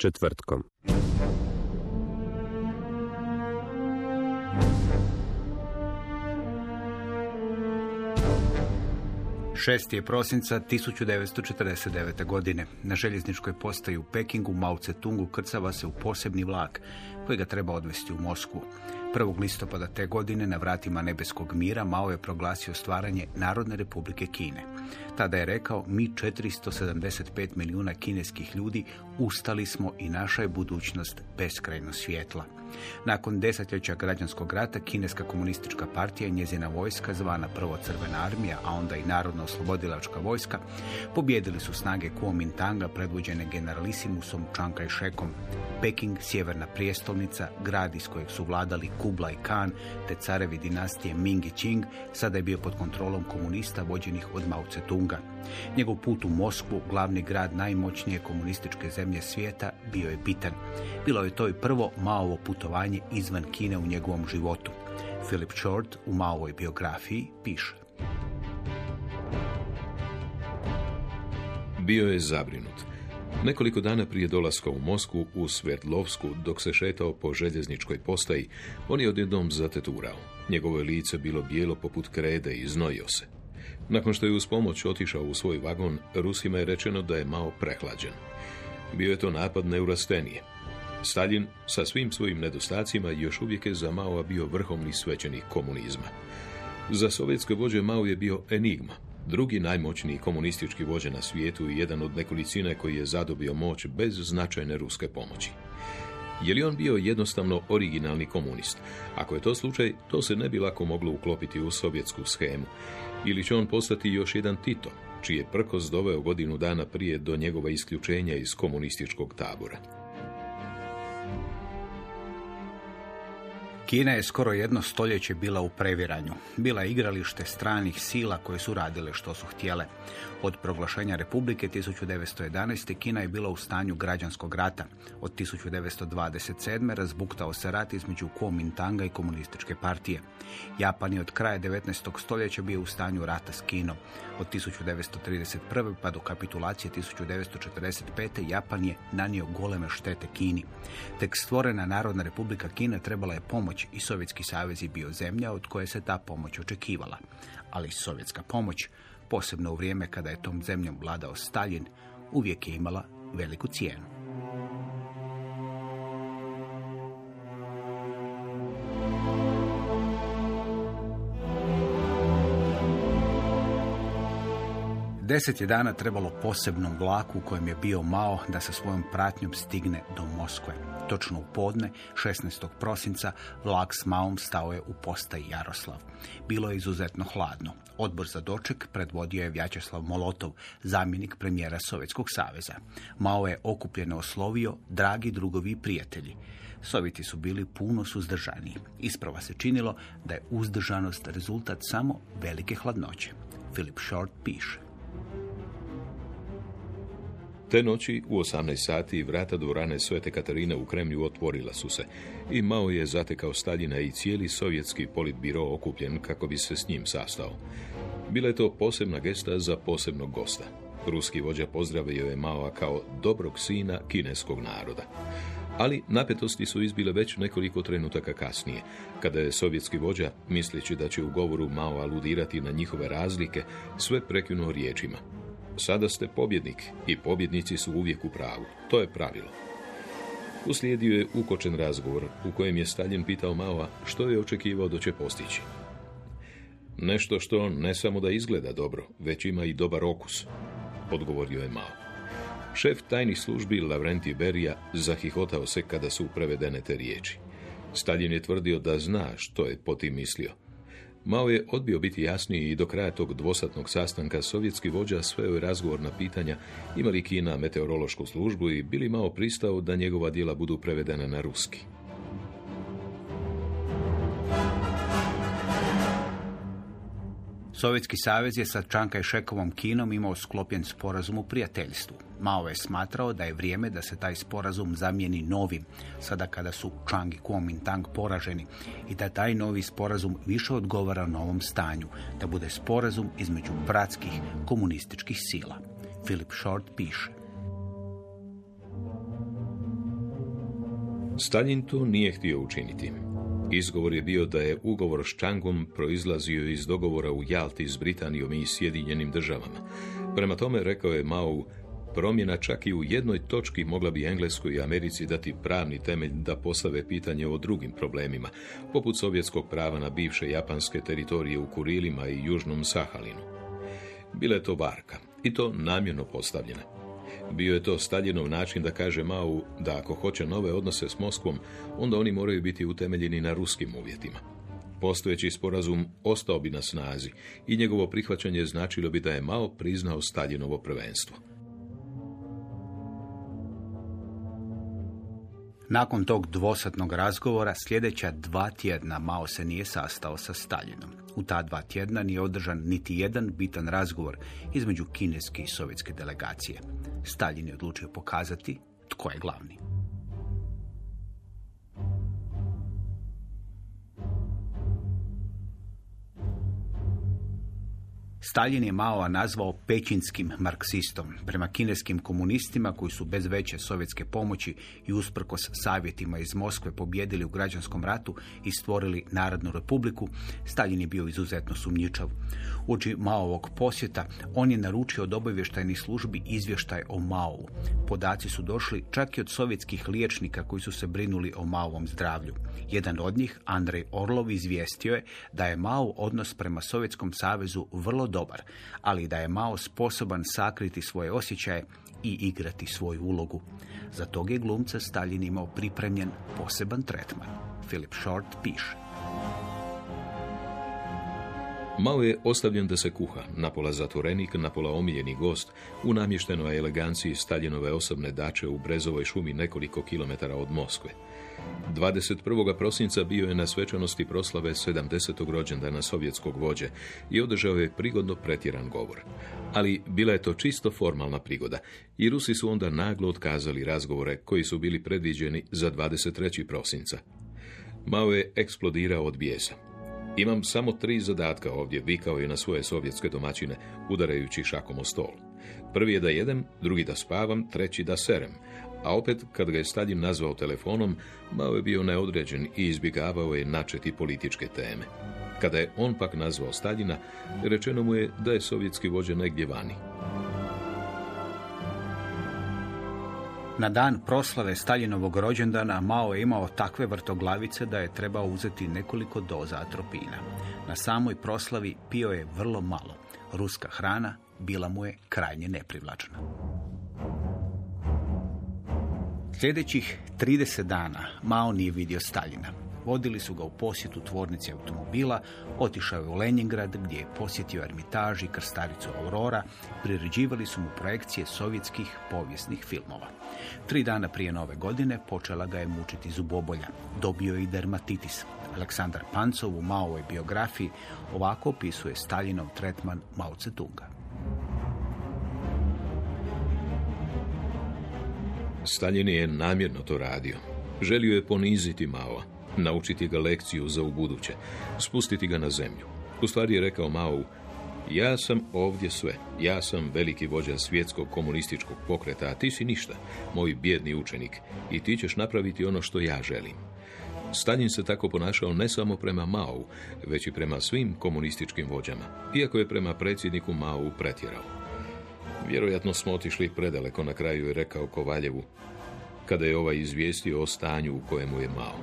Četvrtkom. 6. je prosinca 1949. godine. Na željezničkoj postaji u Pekingu Mao Tse-tungu krcava se u posebni vlak koji ga treba odvesti u Moskvu. 1. listopada te godine na vratima nebeskog mira Mao je proglasio stvaranje Narodne republike Kine. Tada je rekao, mi 475 milijuna kineskih ljudi ustali smo i naša je budućnost beskrajno svjetla. Nakon desetljeća građanskog rata, Kineska komunistička partija i njezina vojska, zvana prvo Crvena armija, a onda i Narodno oslobodilačka vojska, pobjedili su snage Kuomintanga predvođene generalisimusom Chiang Kai-shekom. Peking, sjeverna prijestolnica, grad iz kojeg su vladali Kublai Khan te carevi dinastije Ming i Qing, sada je bio pod kontrolom komunista vođenih od Mao Tse-tunga. Njegov put u Moskvu, glavni grad najmoćnije komunističke zemlje svijeta, bio je bitan. Bilo je to i prvo Maovo putovanje izvan Kine u njegovom životu. Philip Short u Maovoj biografiji piše. Bio je zabrinut. Nekoliko dana prije dolaska u Moskvu u Sverdlovsku, dok se šetao po željezničkoj postaji, on je odjednom zateturao. Njegovo je lice bilo bijelo poput krede i znojio se. Nakon što je uz pomoć otišao u svoj vagon, Rusima je rečeno da je malo prehlađen. Bio je to napad neurastenije. Stalin, sa svim svojim nedostacima, još uvijek je za Maoa bio vrhovni svećenik komunizma. Za sovjetske vođe Mao je bio enigma, drugi najmoćniji komunistički vođa na svijetu i jedan od nekolicine koji je zadobio moć bez značajne ruske pomoći. Je li on bio jednostavno originalni komunist? Ako je to slučaj, to se ne bi lako moglo uklopiti u sovjetsku schemu. Ili će on postati još jedan Tito, čiji je prkos doveo godinu dana prije do njegova isključenja iz komunističkog tabora. Kina je skoro jedno stoljeće bila u previranju. Bila igralište stranih sila koje su radile što su htjele. Od proglašenja Republike 1911. Kina je bila u stanju građanskog rata. Od 1927. razbuktao se rat između Kuomintanga i komunističke partije. Japan je od kraja 19. stoljeća bio u stanju rata s Kinom. Od 1931. pa do kapitulacije 1945. Japan je nanio goleme štete Kini. Tek stvorena Narodna republika Kina trebala je pomoć i Sovjetski savez je bio zemlja od koje se ta pomoć očekivala. Ali sovjetska pomoć, posebno u vrijeme kada je tom zemljom vladao Stalin, uvijek je imala veliku cijenu. Deset je dana trebalo posebnom vlaku u kojem je bio Mao da sa svojom pratnjom stigne do Moskve. Točno u podne, 16. prosinca, vlak s Maom stao je u postaji Jaroslav. Bilo je izuzetno hladno. Odbor za doček predvodio je Vjačeslav Molotov, zamjenik premijera Sovjetskog saveza. Mao je okupljeno oslovio, dragi drugovi prijatelji. Sovjeti su bili puno suzdržaniji. Isprava se činilo da je uzdržanost rezultat samo velike hladnoće. Philip Short piše. Te noći u 18 sati vrata dvorane Svete Katarine u Kremlju otvorila su se i Mao je zatekao Staljina i cijeli sovjetski politbiro okupljen kako bi se s njim sastao. Bila je to posebna gesta za posebnog gosta. Ruski vođa pozdravio je Maoa kao dobrog sina kineskog naroda. Ali napetosti su izbile već nekoliko trenutaka kasnije, kada je sovjetski vođa, misleći da će u govoru Mao aludirati na njihove razlike, sve prekinuo riječima. Sada ste pobjednik i pobjednici su uvijek u pravu. To je pravilo. Uslijedio je ukočen razgovor u kojem je Stalin pitao Maoa što je očekivao da će postići. Nešto što ne samo da izgleda dobro, već ima i dobar okus, odgovorio je Mao. Šef tajnih službi Lavrenti Berija zahihotao se kada su prevedene te riječi. Stalin je tvrdio da zna što je po tim mislio. Mao je odbio biti jasniji i do kraja tog dvosatnog sastanka sovjetski vođa sveo je razgovor na pitanja ima li Kina meteorološku službu i bili Mao pristao da njegova djela budu prevedena na ruski. Sovjetski savez je sa Čanka Šekovom Kinom imao sklopljen sporazum u prijateljstvu. Mao je smatrao da je vrijeme da se taj sporazum zamijeni novim, sada kada su Čang i Kuomintang poraženi, i da taj novi sporazum više odgovara novom stanju, da bude sporazum između bratskih komunističkih sila. Philip Short piše. Stalin to nije htio učiniti. Izgovor je bio da je ugovor s Čangom proizlazio iz dogovora u Jalti s Britanijom i Sjedinjenim državama. Prema tome, rekao je Mao, promjena čak i u jednoj točki mogla bi Engleskoj i Americi dati pravni temelj da postave pitanje o drugim problemima, poput sovjetskog prava na bivše japanske teritorije u Kurilima i Južnom Sahalinu. Bila je to varka, i to namjerno postavljena. Bio je to Staljinov način da kaže Mao da ako hoće nove odnose s Moskvom, onda oni moraju biti utemeljeni na ruskim uvjetima. Postojeći sporazum ostao bi na snazi i njegovo prihvaćanje značilo bi da je Mao priznao Staljinovo prvenstvo. Nakon tog dvosatnog razgovora sljedeća dva tjedna Mao se nije sastao sa Staljinom. U ta dva tjedna nije održan niti jedan bitan razgovor između kineske i sovjetske delegacije. Stalin je odlučio pokazati tko je glavni. Stalin je Maoa nazvao pećinskim marksistom. Prema kineskim komunistima koji su bez veće sovjetske pomoći i usprkos savjetima iz Moskve pobjedili u građanskom ratu i stvorili Narodnu republiku, Stalin je bio izuzetno sumnjičav. Uoči Maovog posjeta on je naručio od obavještajnih službi izvještaj o Maovu. Podaci su došli čak i od sovjetskih liječnika koji su se brinuli o Maovom zdravlju. Jedan od njih, Andrej Orlov, izvijestio je da je Mao odnos prema Sovjetskom savezu vrlo dobar, ali da je Mao sposoban sakriti svoje osjećaje i igrati svoju ulogu. Za tog je glumca Stalin imao pripremljen poseban tretman. Philip Short piše. Mao je ostavljen da se kuha, napola zatvorenik, napola omiljeni gost, u namještenoj eleganciji Staljinove osobne dače u Brezovoj šumi nekoliko kilometara od Moskve. 21. prosinca bio je na svečanosti proslave 70. rođendana sovjetskog vođe i održao je prigodno pretjeran govor. Ali bila je to čisto formalna prigoda i Rusi su onda naglo otkazali razgovore koji su bili predviđeni za 23. prosinca. Mao je eksplodirao od bijesa. Imam samo tri zadatka ovdje, vikao je na svoje sovjetske domaćine, udarajući šakom o stol. Prvi je da jedem, drugi da spavam, treći da serem, a opet, kad ga je Stalin nazvao telefonom, Mao je bio neodređen i izbjegavao je načeti političke teme. Kada je on pak nazvao Staljina, rečeno mu je da je sovjetski vođa negdje vani. Na dan proslave Staljinovog rođendana Mao je imao takve vrtoglavice da je trebao uzeti nekoliko doza atropina. Na samoj proslavi pio je vrlo malo. Ruska hrana bila mu je krajnje neprivlačna. Sljedećih 30 dana Mao nije vidio Staljina. Vodili su ga u posjetu tvornici automobila, otišao je u Leningrad gdje je posjetio Ermitaž i krstaricu Aurora, priređivali su mu projekcije sovjetskih povijesnih filmova. Tri dana prije nove godine počela ga je mučiti zubobolja. Dobio je i dermatitis. Aleksandar Pancov u Maovoj biografiji ovako opisuje Staljinov tretman Mao Tse-tunga. Stalin je namjerno to radio. Želio je poniziti Mao, naučiti ga lekciju za ubuduće, spustiti ga na zemlju. U stvari je rekao Mao, ja sam ovdje sve. Ja sam veliki vođa svjetskog komunističkog pokreta, a ti si ništa, moj bjedni učenik. I ti ćeš napraviti ono što ja želim. Stalin se tako ponašao ne samo prema Mao, već i prema svim komunističkim vođama, iako je prema predsjedniku Mao pretjerao. Vjerojatno smo otišli predaleko na kraju i rekao Kovaljevu. Kada je ovaj izvijestio o stanju u kojemu je Mao.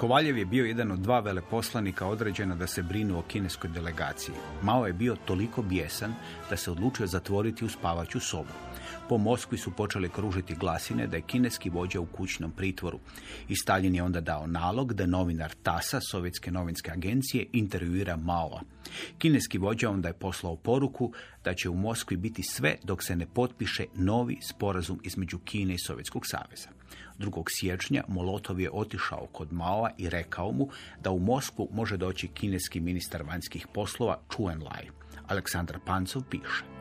Kovaljev je bio jedan od dva veleposlanika određena da se brinu o kineskoj delegaciji. Mao je bio toliko bijesan da se odlučio zatvoriti u spavaću sobu. Po Moskvi su počele kružiti glasine da je kineski vođa u kućnom pritvoru. I Stalin je onda dao nalog da novinar TASA, Sovjetske novinske agencije, intervjuira Maova. Kineski vođa onda je poslao poruku da će u Moskvi biti sve dok se ne potpiše novi sporazum između Kine i Sovjetskog saveza. 2. siječnja Molotov je otišao kod Maova i rekao mu da u Moskvu može doći kineski ministar vanjskih poslova Chu Enlai. Aleksandar Pancov piše.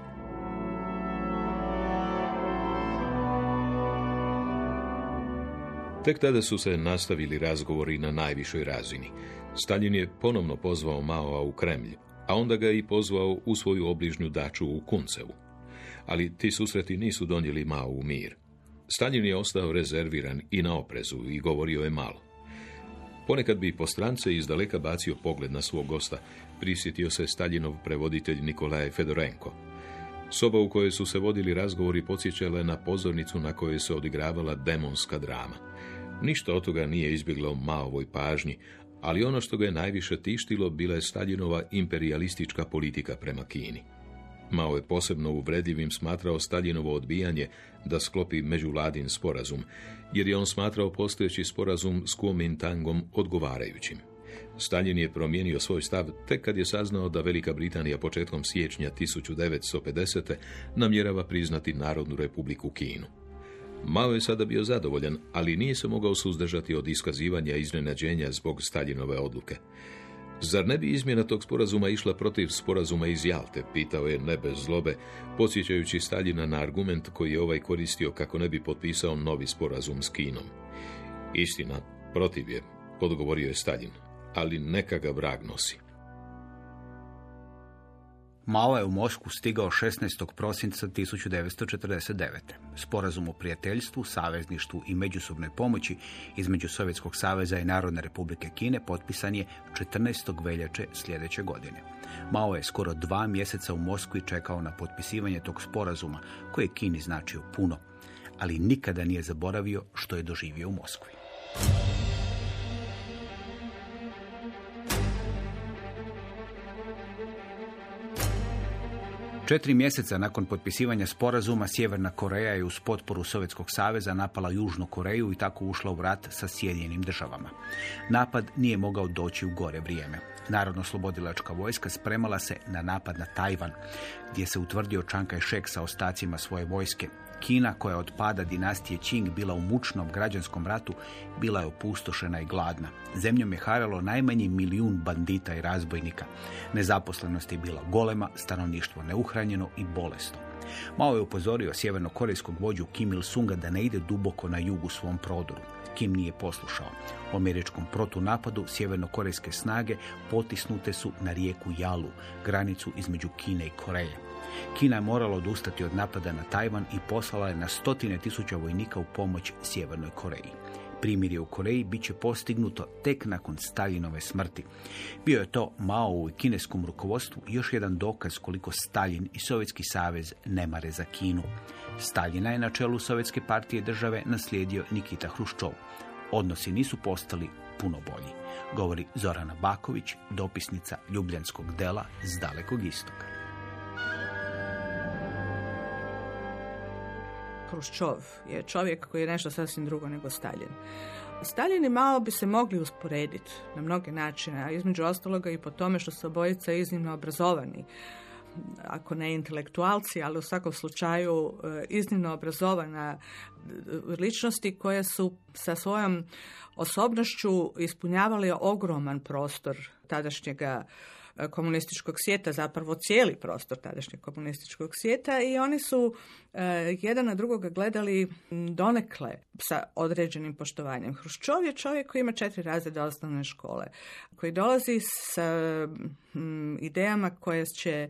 Tek tada su se nastavili razgovori na najvišoj razini. Stalin je ponovno pozvao Maova u Kremlj, a onda ga i pozvao u svoju obližnju daču u Kuncevu. Ali ti susreti nisu donijeli Mao u mir. Stalin je ostao rezerviran i na oprezu i govorio je malo. Ponekad bi po strance iz daleka bacio pogled na svog gosta, prisjetio se Staljinov prevoditelj Nikolaj Fedorenko. Soba u kojoj su se vodili razgovori podsjećala na pozornicu na kojoj se odigravala demonska drama. Ništa od toga nije izbjeglo Maovoj pažnji, ali ono što ga je najviše tištilo bila je Staljinova imperialistička politika prema Kini. Mao je posebno uvredljivim smatrao Staljinovo odbijanje da sklopi međuvladin sporazum, jer je on smatrao postojeći sporazum s Kuomintangom odgovarajućim. Stalin je promijenio svoj stav tek kad je saznao da Velika Britanija početkom siječnja 1950. namjerava priznati Narodnu republiku Kinu. Mao je sada bio zadovoljan, ali nije se mogao suzdržati od iskazivanja iznenađenja zbog Staljinove odluke. Zar ne bi izmjena tog sporazuma išla protiv sporazuma iz Jalte, pitao je ne bez zlobe, podsjećajući Staljina na argument koji je ovaj koristio kako ne bi potpisao novi sporazum s Kinom. Istina, protiv je, odgovorio je Stalin, ali neka ga vrag nosi. Mao je u Moskvu stigao 16. prosinca 1949. Sporazum o prijateljstvu, savezništvu i međusobnoj pomoći između Sovjetskog saveza i Narodne republike Kine potpisan je 14. veljače sljedeće godine. Mao je skoro dva mjeseca u Moskvi čekao na potpisivanje tog sporazuma koji je Kini značio puno, ali nikada nije zaboravio što je doživio u Moskvi. Četiri mjeseca nakon potpisivanja sporazuma Sjeverna Koreja je uz potporu Sovjetskog saveza napala Južnu Koreju i tako ušla u rat sa Sjedinjenim državama. Napad nije mogao doći u gore vrijeme. Narodno-slobodilačka vojska spremala se na napad na Tajvan, gdje se utvrdio Čankaj Šek sa ostacima svoje vojske. Kina, koja od pada dinastije Qing bila u mučnom građanskom ratu, bila je opustošena i gladna. Zemljom je haralo najmanji milijun bandita i razbojnika. Nezaposlenost je bila golema, stanovništvo neuhranjeno i bolesno. Mao je upozorio sjevernokorejskog vođu Kim Il-sunga da ne ide duboko na jugu svom prodoru. Kim nije poslušao. U američkom protunapadu sjevernokorejske snage potisnute su na rijeku Jalu, granicu između Kine i Koreje. Kina je morala odustati od napada na Tajvan i poslala je na stotine tisuća vojnika u pomoć Sjevernoj Koreji. Primirje u Koreji bit će postignuto tek nakon Staljinove smrti. Bio je to Mao i kineskom rukovodstvu još jedan dokaz koliko Stalin i Sovjetski savez ne mare za Kinu. Staljina je na čelu Sovjetske partije države naslijedio Nikita Hruščov. Odnosi nisu postali puno bolji, govori Zorana Baković, dopisnica Ljubljanskog dela s dalekog istoka. Hruščov je čovjek koji je nešto sasvim drugo nego Stalin. Stalin i Mao bi se mogli usporediti na mnoge načine, a između ostaloga i po tome što su obojica iznimno obrazovani ako ne intelektualci, ali u svakom slučaju e, iznimno obrazovana e, ličnosti koje su sa svojom osobnošću ispunjavali ogroman prostor tadašnjega komunističkog svijeta, zapravo cijeli prostor tadašnjeg komunističkog svijeta i oni su e, jedan na drugoga gledali donekle sa određenim poštovanjem. Hruščov je čovjek koji ima četiri razreda osnovne škole, koji dolazi sa idejama koje će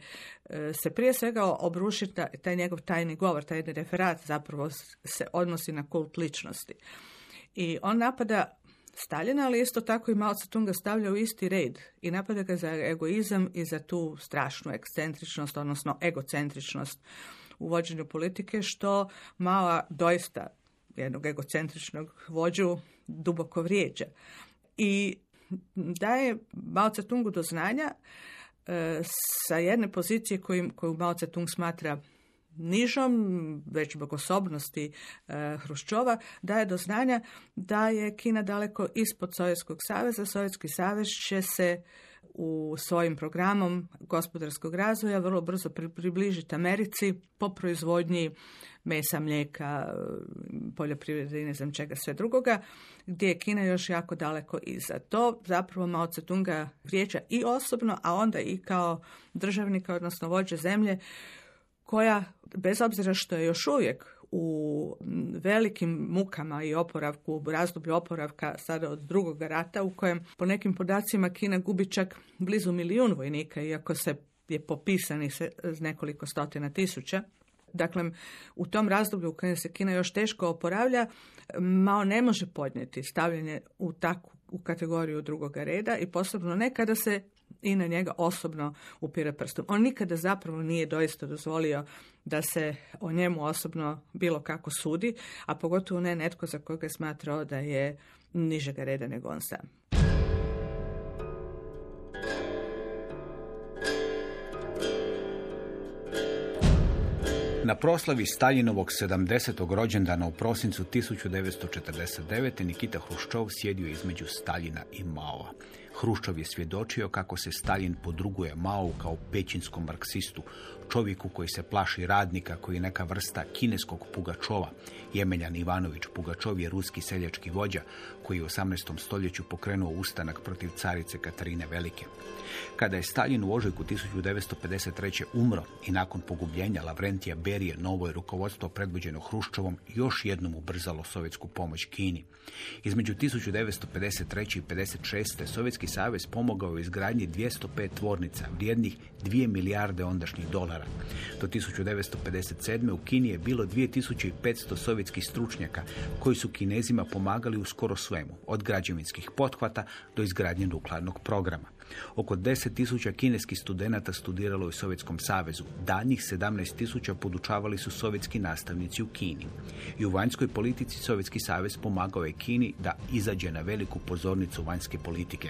e, se prije svega obrušiti taj njegov tajni govor, taj referat zapravo se odnosi na kult ličnosti. I on napada Staljina, ali isto tako i Mao Tse-tunga stavlja u isti red i napada ga za egoizam i za tu strašnu ekscentričnost, odnosno egocentričnost u vođenju politike, što Mao doista jednog egocentričnog vođu duboko vrijeđa. I daje Mao Tse-tungu do znanja e, sa jedne pozicije koju, koju Mao Tse-tung smatra nižom, već zbog osobnosti e, Hruščova, daje do znanja da je Kina daleko ispod Sovjetskog saveza. Sovjetski savez će se u svojim programom gospodarskog razvoja vrlo brzo približiti Americi po proizvodnji mesa, mlijeka, poljoprivrede i ne znam čega sve drugoga, gdje je Kina još jako daleko iza. To zapravo Mao Tse-tunga vrijeđa i osobno, a onda i kao državnika, odnosno vođe zemlje, koja, bez obzira što je još uvijek u velikim mukama i oporavku, u razdoblju oporavka sada od drugog rata u kojem po nekim podacima Kina gubi čak blizu milijun vojnika, iako se je popisani se nekoliko stotina tisuća. Dakle, u tom razdoblju u kojem se Kina još teško oporavlja, Mao ne može podnijeti stavljanje u takvu u kategoriju drugoga reda i posebno ne kada se i na njega osobno upire prstom. On nikada zapravo nije doista dozvolio da se o njemu osobno bilo kako sudi, a pogotovo ne netko za koga je smatrao da je nižega reda nego on sam. Na proslavi Staljinovog 70. rođendana u prosincu 1949. Nikita Hruščov sjedio između Staljina i Maova. Hruščov je svjedočio kako se Stalin podruguje Mao kao pećinskom marksistu, čovjeku koji se plaši radnika, koji je neka vrsta kineskog Pugačova. Jemeljan Ivanović Pugačov je ruski seljački vođa koji je u 18. stoljeću pokrenuo ustanak protiv carice Katarine Velike. Kada je Stalin u ožujku 1953. umro i nakon pogubljenja Lavrentija Berije novo je rukovodstvo predvođeno Hruščovom još jednom ubrzalo sovjetsku pomoć Kini. Između 1953. i 1956. Sovjetski savez pomogao u izgradnji 205 tvornica vrijednih 2 milijarde ondašnjih dolara. Do 1957. u Kini je bilo 2500 sovjetskih stručnjaka koji su kinezima pomagali u skoro svemu, od građevinskih pothvata do izgradnje nuklearnog programa. Oko 10.000 kineskih studenata studiralo je u Sovjetskom savezu. Danjih 17.000 podučavali su sovjetski nastavnici u Kini. I u vanjskoj politici Sovjetski savez pomagao je Kini da izađe na veliku pozornicu vanjske politike.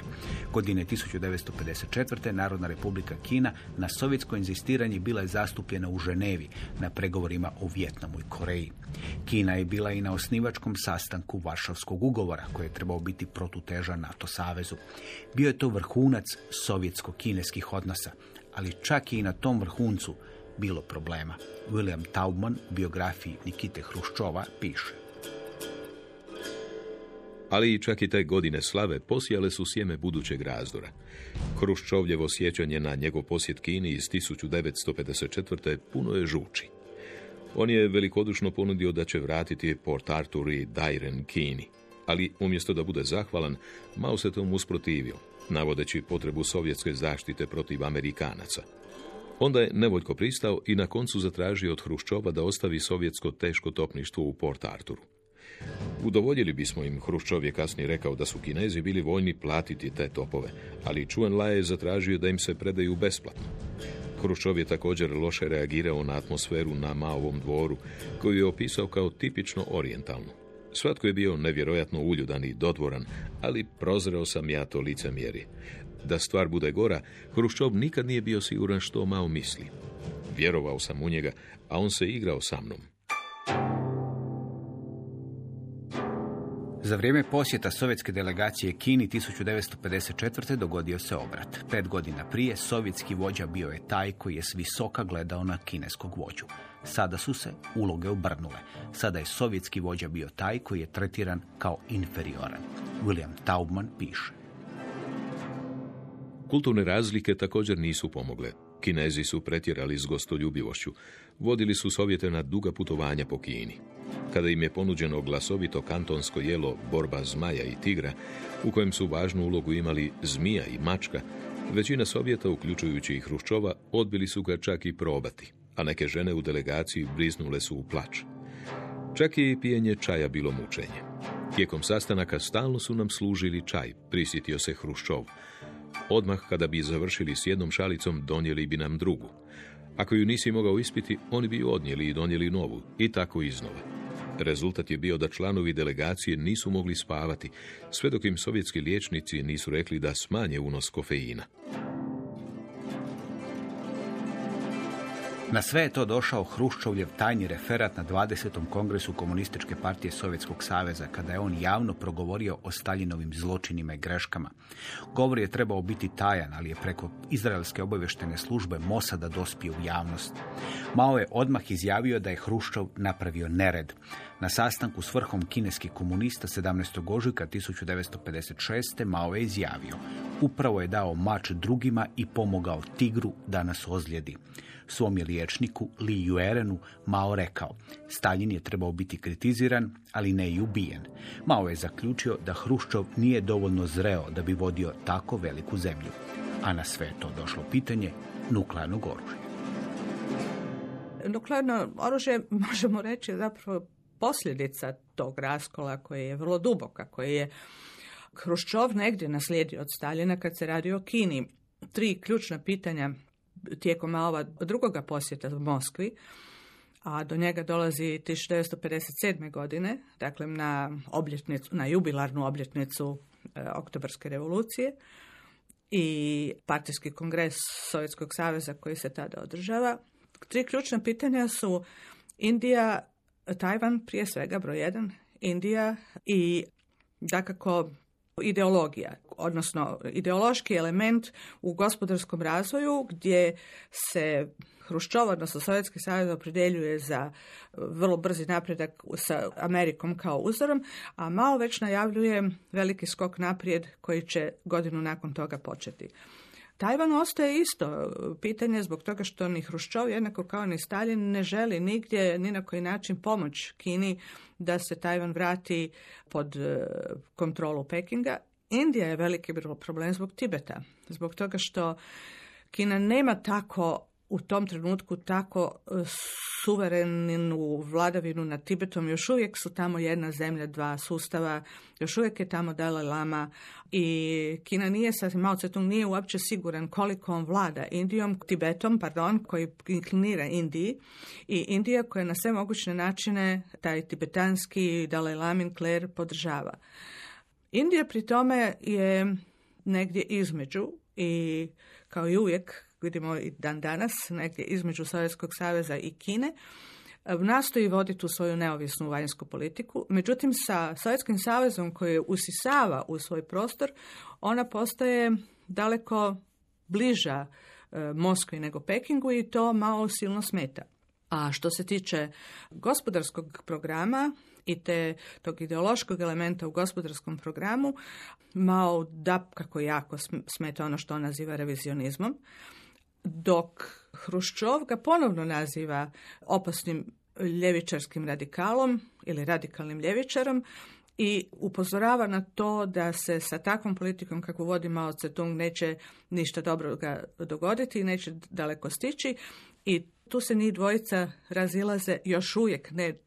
Godine 1954. Narodna republika Kina na sovjetsko inzistiranje bila je zastupljena u Ženevi na pregovorima o Vjetnamu i Koreji. Kina je bila i na osnivačkom sastanku Varšavskog ugovora koji je trebao biti protuteža NATO savezu. Bio je to vrhunac sovjetsko-kineskih odnosa, ali čak i na tom vrhuncu bilo problema. William Taubman u biografiji Nikite Hruščova piše. Ali čak i te godine slave posijale su sjeme budućeg razdora. Hruščovljevo sjećanje na njegov posjet Kini iz 1954. puno je žuči. On je velikodušno ponudio da će vratiti Port Arthur i Dairen Kini, ali umjesto da bude zahvalan, Mao se tomu usprotivio, navodeći potrebu sovjetske zaštite protiv Amerikanaca. Onda je nevoljko pristao i na koncu zatražio od Hruščova da ostavi sovjetsko teško topništvo u Port Arturu. Udovoljili bismo im, Hruščov je kasnije rekao da su Kinezi bili voljni platiti te topove, ali Čuen Lai je zatražio da im se predaju besplatno. Hruščov je također loše reagirao na atmosferu na Maovom dvoru, koju je opisao kao tipično orijentalnu. Svatko je bio nevjerojatno uljudan i dodvoran, ali prozreo sam ja to licemjerje. Da stvar bude gora, Hruščov nikad nije bio siguran što Mao misli. Vjerovao sam u njega, a on se igrao sa mnom. Za vrijeme posjeta sovjetske delegacije Kini 1954. dogodio se obrat. Pet godina prije sovjetski vođa bio je taj koji je s visoka gledao na kineskog vođu. Sada su se uloge obrnule. Sada je sovjetski vođa bio taj koji je tretiran kao inferioran. William Taubman piše. Kulturne razlike također nisu pomogle. Kinezi su pretjerali s gostoljubivošću. Vodili su Sovjete na duga putovanja po Kini. Kada im je ponuđeno glasovito kantonsko jelo borba zmaja i tigra, u kojem su važnu ulogu imali zmija i mačka, većina Sovjeta, uključujući i Hruščova, odbili su ga čak i probati, a neke žene u delegaciji bliznule su u plač. Čak i pijenje čaja bilo mučenje. Tijekom sastanaka stalno su nam služili čaj, prisjetio se Hruščov. Odmah kada bi završili s jednom šalicom, donijeli bi nam drugu. Ako ju nisi mogao ispiti, oni bi ju odnijeli i donijeli novu, i tako iznova. Rezultat je bio da članovi delegacije nisu mogli spavati, sve dok im sovjetski liječnici nisu rekli da smanje unos kofeina. Na sve je to došao Hruščovljev tajni referat na 20. kongresu Komunističke partije Sovjetskog saveza, kada je on javno progovorio o Staljinovim zločinima i greškama. Govor je trebao biti tajan, ali je preko izraelske obavještene službe Mosada dospio u javnost. Mao je odmah izjavio da je Hruščov napravio nered. Na sastanku s vrhom kineskih komunista 17. ožujka 1956. Mao je izjavio upravo je dao mač drugima i pomogao tigru da nas ozlijedi. Svom je liječniku Li Juerenu Mao rekao, Stalin je trebao biti kritiziran, ali ne i ubijen. Mao je zaključio da Hruščov nije dovoljno zreo da bi vodio tako veliku zemlju. A na sve to došlo pitanje nuklearnog oružja. Nuklearno oružje, možemo reći, zapravo posljedica tog raskola koji je vrlo duboka, koji je Hruščov negdje naslijedio od Staljina kad se radi o Kini. Tri ključna pitanja tijekom ova drugoga posjeta u Moskvi, a do njega dolazi 1957. godine, dakle na, obljetnicu, na jubilarnu obljetnicu e, Oktobarske revolucije i partijski kongres Sovjetskog saveza koji se tada održava. Tri ključna pitanja su Indija, Tajvan prije svega broj jedan, Indija i dakako ideologija, odnosno ideološki element u gospodarskom razvoju gdje se Hruščov, odnosno Sovjetski savez opredjeljuje za vrlo brzi napredak sa Amerikom kao uzorom, a Mao već najavljuje veliki skok naprijed koji će godinu nakon toga početi. Tajvan ostaje isto pitanje zbog toga što ni Hruščov, jednako kao ni Stalin, ne želi nigdje ni na koji način pomoć Kini da se Tajvan vrati pod e, kontrolu Pekinga. Indija je veliki problem zbog Tibeta, zbog toga što Kina nema tako u tom trenutku tako e, suverenu vladavinu nad Tibetom. Još uvijek su tamo jedna zemlja, dva sustava, još uvijek je tamo Dalai Lama i Kina nije sasvim, Mao Tse-tung nije uopće siguran koliko on vlada Indijom, Tibetom, pardon, koji inklinira Indiji i Indija koja na sve moguće načine taj tibetanski Dalai Lamin kler podržava. Indija pri tome je negdje između i kao i uvijek vidimo i dan danas, negdje između Sovjetskog saveza i Kine, nastoji voditi tu svoju neovisnu vanjsku politiku. Međutim, sa Sovjetskim savezom koji je usisava u svoj prostor, ona postaje daleko bliža e, Moskvi nego Pekingu i to malo silno smeta. A što se tiče gospodarskog programa i te tog ideološkog elementa u gospodarskom programu, Mao da kako jako smeta ono što on naziva revizionizmom dok Hruščov ga ponovno naziva opasnim ljevičarskim radikalom ili radikalnim ljevičarom i upozorava na to da se sa takvom politikom kakvu vodi Mao Tse-tung neće ništa dobro ga dogoditi i neće daleko stići. I tu se ni dvojica razilaze još uvijek ne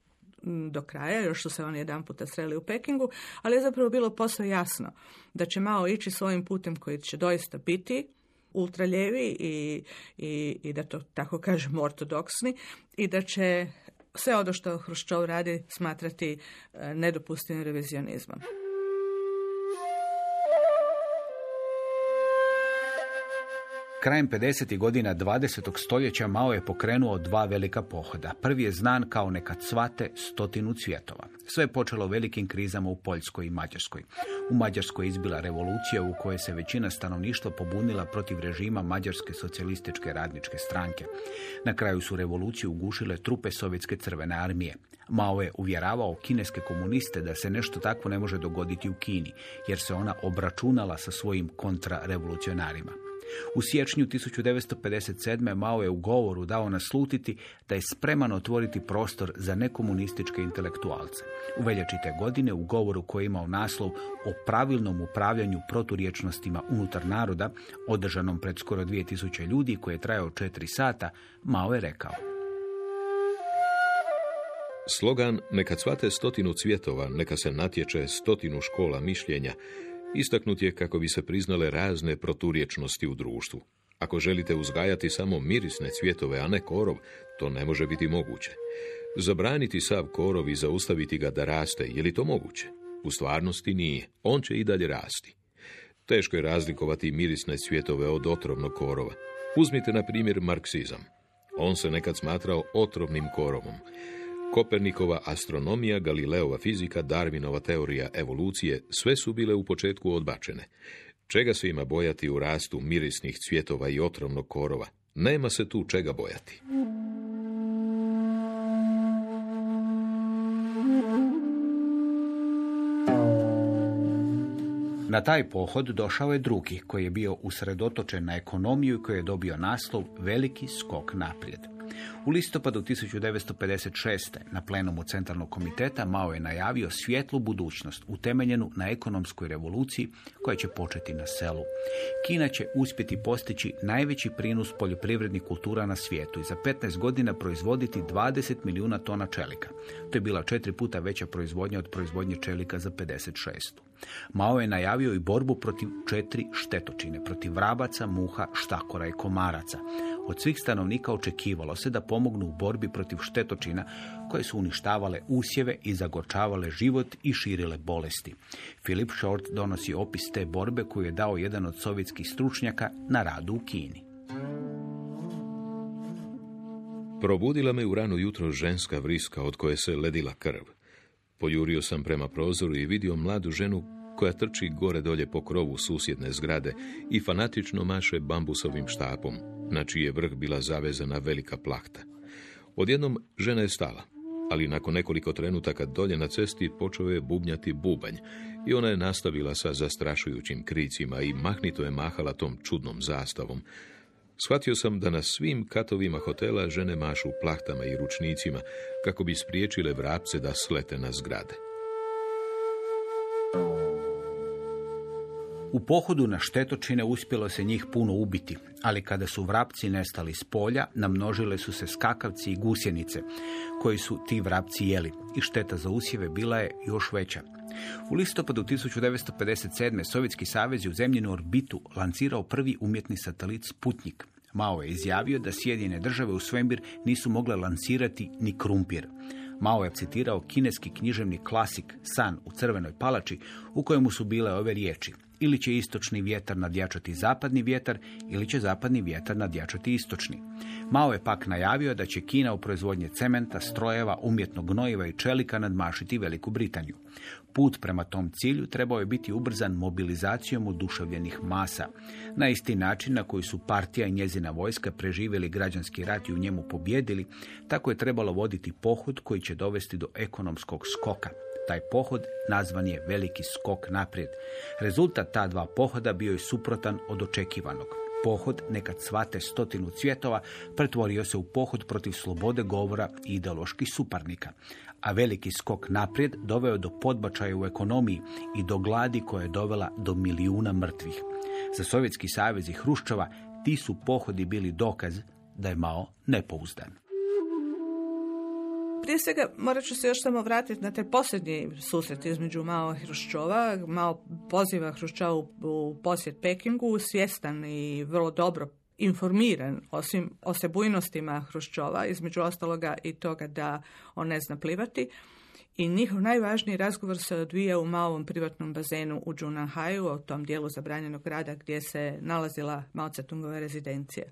do kraja, još su se oni jedan puta sreli u Pekingu, ali je zapravo bilo posve jasno da će Mao ići svojim putem koji će doista biti ultraljevi i, i, i da to tako kažemo ortodoksni i da će sve ono što Hruščov radi smatrati e, nedopustivim revizionizmom. Krajem 50. godina 20. stoljeća Mao je pokrenuo dva velika pohoda. Prvi je znan kao nekad svate stotinu cvjetova. Sve je počelo velikim krizama u Poljskoj i Mađarskoj. U Mađarskoj je izbila revolucija u kojoj se većina stanovništva pobunila protiv režima Mađarske socijalističke radničke stranke. Na kraju su revoluciju ugušile trupe Sovjetske crvene armije. Mao je uvjeravao kineske komuniste da se nešto takvo ne može dogoditi u Kini, jer se ona obračunala sa svojim kontrarevolucionarima. U siječnju 1957. Mao je u govoru dao naslutiti da je spreman otvoriti prostor za nekomunističke intelektualce. U veljači te godine u govoru koji je imao naslov o pravilnom upravljanju proturječnostima unutar naroda, održanom pred skoro 2000 ljudi koji je trajao četiri sata, Mao je rekao Slogan Neka cvate stotinu cvjetova, neka se natječe stotinu škola mišljenja, istaknut je kako bi se priznale razne proturječnosti u društvu. Ako želite uzgajati samo mirisne cvjetove, a ne korov, to ne može biti moguće. Zabraniti sav korov i zaustaviti ga da raste, je li to moguće? U stvarnosti nije. On će i dalje rasti. Teško je razlikovati mirisne cvjetove od otrovnog korova. Uzmite na primjer marksizam. On se nekad smatrao otrovnim korovom. Kopernikova astronomija, Galileova fizika, Darwinova teorija evolucije, sve su bile u početku odbačene. Čega se ima bojati u rastu mirisnih cvjetova i otrovnog korova? Nema se tu čega bojati. Na taj pohod došao je drugi, koji je bio usredotočen na ekonomiju i koji je dobio naslov Veliki skok naprijed. U listopadu 1956. na plenumu Centralnog komiteta Mao je najavio svjetlu budućnost utemeljenu na ekonomskoj revoluciji koja će početi na selu. Kina će uspjeti postići najveći prinos poljoprivrednih kultura na svijetu i za 15 godina proizvoditi 20 milijuna tona čelika. To je bila četiri puta veća proizvodnja od proizvodnje čelika za 56. Mao je najavio i borbu protiv četiri štetočine, protiv vrabaca, muha, štakora i komaraca. Od svih stanovnika očekivalo se da pomognu u borbi protiv štetočina koje su uništavale usjeve i zagorčavale život i širile bolesti. Philip Short donosi opis te borbe koju je dao jedan od sovjetskih stručnjaka na radu u Kini. Probudila me u rano jutro ženska vriska od koje se ledila krv. Pojurio sam prema prozoru i vidio mladu ženu koja trči gore dolje po krovu susjedne zgrade i fanatično maše bambusovim štapom, na čiji je vrh bila zavezana velika plahta. Odjednom žena je stala, ali nakon nekoliko trenutaka dolje na cesti počeo je bubnjati bubanj i ona je nastavila sa zastrašujućim kricima i mahnito je mahala tom čudnom zastavom. Shvatio sam da na svim katovima hotela žene mašu plahtama i ručnicima kako bi spriječile vrapce da slete na zgrade. U pohodu na štetočine uspjelo se njih puno ubiti, ali kada su vrapci nestali s polja, namnožile su se skakavci i gusjenice, koji su ti vrapci jeli i šteta za usjeve bila je još veća. U listopadu 1957. Sovjetski savez je u zemljenu orbitu lancirao prvi umjetni satelit Sputnik. Mao je izjavio da Sjedine države u svemir nisu mogle lancirati ni krumpir. Mao je citirao kineski književni klasik San u crvenoj palači u kojemu su bile ove riječi. Ili će istočni vjetar nadjačati zapadni vjetar, ili će zapadni vjetar nadjačati istočni. Mao je pak najavio da će Kina u proizvodnje cementa, strojeva, umjetnog gnojiva i čelika nadmašiti Veliku Britaniju. Put prema tom cilju trebao je biti ubrzan mobilizacijom oduševljenih masa. Na isti način na koji su partija i njezina vojska preživjeli građanski rat i u njemu pobjedili, tako je trebalo voditi pohod koji će dovesti do ekonomskog skoka. Taj pohod nazvan je Veliki skok naprijed. Rezultat ta dva pohoda bio je suprotan od očekivanog. Pohod, nekad svate stotinu cvjetova, pretvorio se u pohod protiv slobode govora i ideoloških suparnika. A veliki skok naprijed doveo do podbačaja u ekonomiji i do gladi koja je dovela do milijuna mrtvih. Za Sovjetski savez i Hruščova ti su pohodi bili dokaz da je Mao nepouzdan. Prije svega morat ću se još samo vratiti na taj posljednji susret između Mao i Hruščova. Mao poziva Hruščovu u posjet Pekingu, svjestan i vrlo dobro informiran o svim osebujnostima Hruščova, između ostaloga i toga da on ne zna plivati. I njihov najvažniji razgovor se odvija u malom privatnom bazenu u Džunahaju, u tom dijelu zabranjenog grada gdje se nalazila Mao Tse-tungova rezidencija.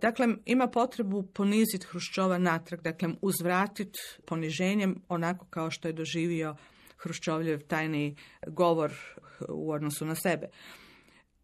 Dakle, ima potrebu poniziti Hruščova natrag, dakle, uzvratiti poniženjem onako kao što je doživio Hruščovljev tajni govor u odnosu na sebe.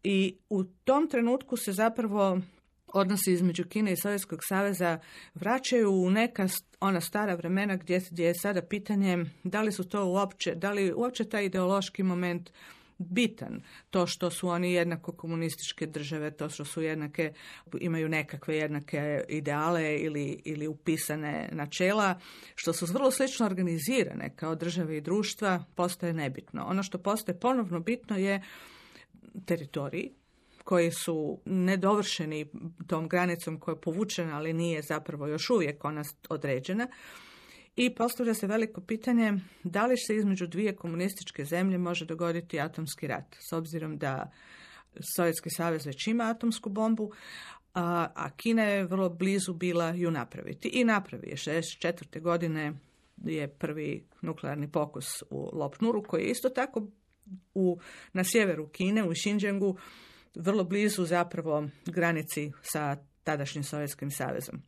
I u tom trenutku se zapravo odnosi između Kine i Sovjetskog saveza vraćaju u neka ona stara vremena gdje, gdje je sada pitanje da li su to uopće, da li uopće taj ideološki moment bitan. To što su oni jednako komunističke države, to što su jednake, imaju nekakve jednake ideale ili, ili upisane načela, što su vrlo slično organizirane kao države i društva, postaje nebitno. Ono što postaje ponovno bitno je teritorij, koji su nedovršeni tom granicom koja je povučena, ali nije zapravo još uvijek ona određena. I postavlja se veliko pitanje da li se između dvije komunističke zemlje može dogoditi atomski rat, s obzirom da Sovjetski savez već ima atomsku bombu, a, Kina je vrlo blizu bila ju napraviti. I napravi je. 64. godine je prvi nuklearni pokus u Lopnuru, koji je isto tako u, na sjeveru Kine, u Xinjiangu, vrlo blizu zapravo granici sa tadašnjim Sovjetskim savezom.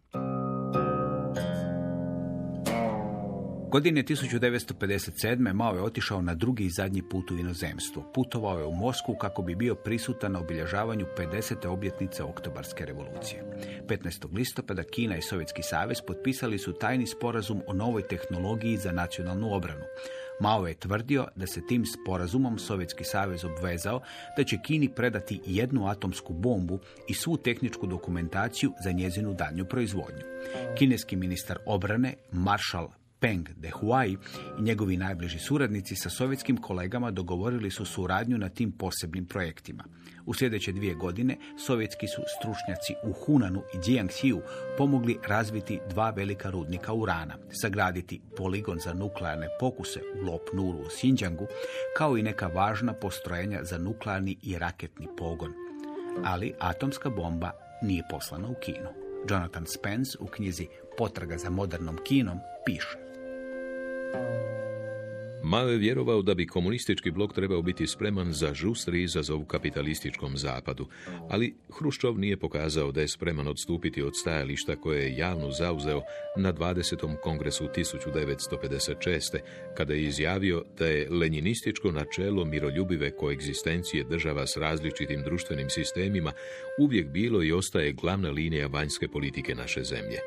Godine 1957. Mao je otišao na drugi i zadnji put u inozemstvo. Putovao je u Moskvu kako bi bio prisutan na obilježavanju 50. obljetnice Oktobarske revolucije. 15. listopada Kina i Sovjetski savez potpisali su tajni sporazum o novoj tehnologiji za nacionalnu obranu. Mao je tvrdio da se tim sporazumom Sovjetski savez obvezao da će Kini predati jednu atomsku bombu i svu tehničku dokumentaciju za njezinu danju proizvodnju. Kineski ministar obrane, maršal Peng Dehuai i njegovi najbliži suradnici sa sovjetskim kolegama dogovorili su suradnju na tim posebnim projektima. U sljedeće dvije godine sovjetski su stručnjaci u Hunanu i Jiangxiu pomogli razviti dva velika rudnika urana, sagraditi poligon za nuklearne pokuse u Lopnuru u Xinjiangu, kao i neka važna postrojenja za nuklearni i raketni pogon. Ali atomska bomba nije poslana u Kinu. Jonathan Spence u knjizi Potraga za modernom kinom piše. Mao je vjerovao da bi komunistički blok trebao biti spreman za žustri izazov kapitalističkom zapadu, ali Hruščov nije pokazao da je spreman odstupiti od stajališta koje je javno zauzeo na 20. kongresu 1956. kada je izjavio da je lenjinističko načelo miroljubive koegzistencije država s različitim društvenim sistemima uvijek bilo i ostaje glavna linija vanjske politike naše zemlje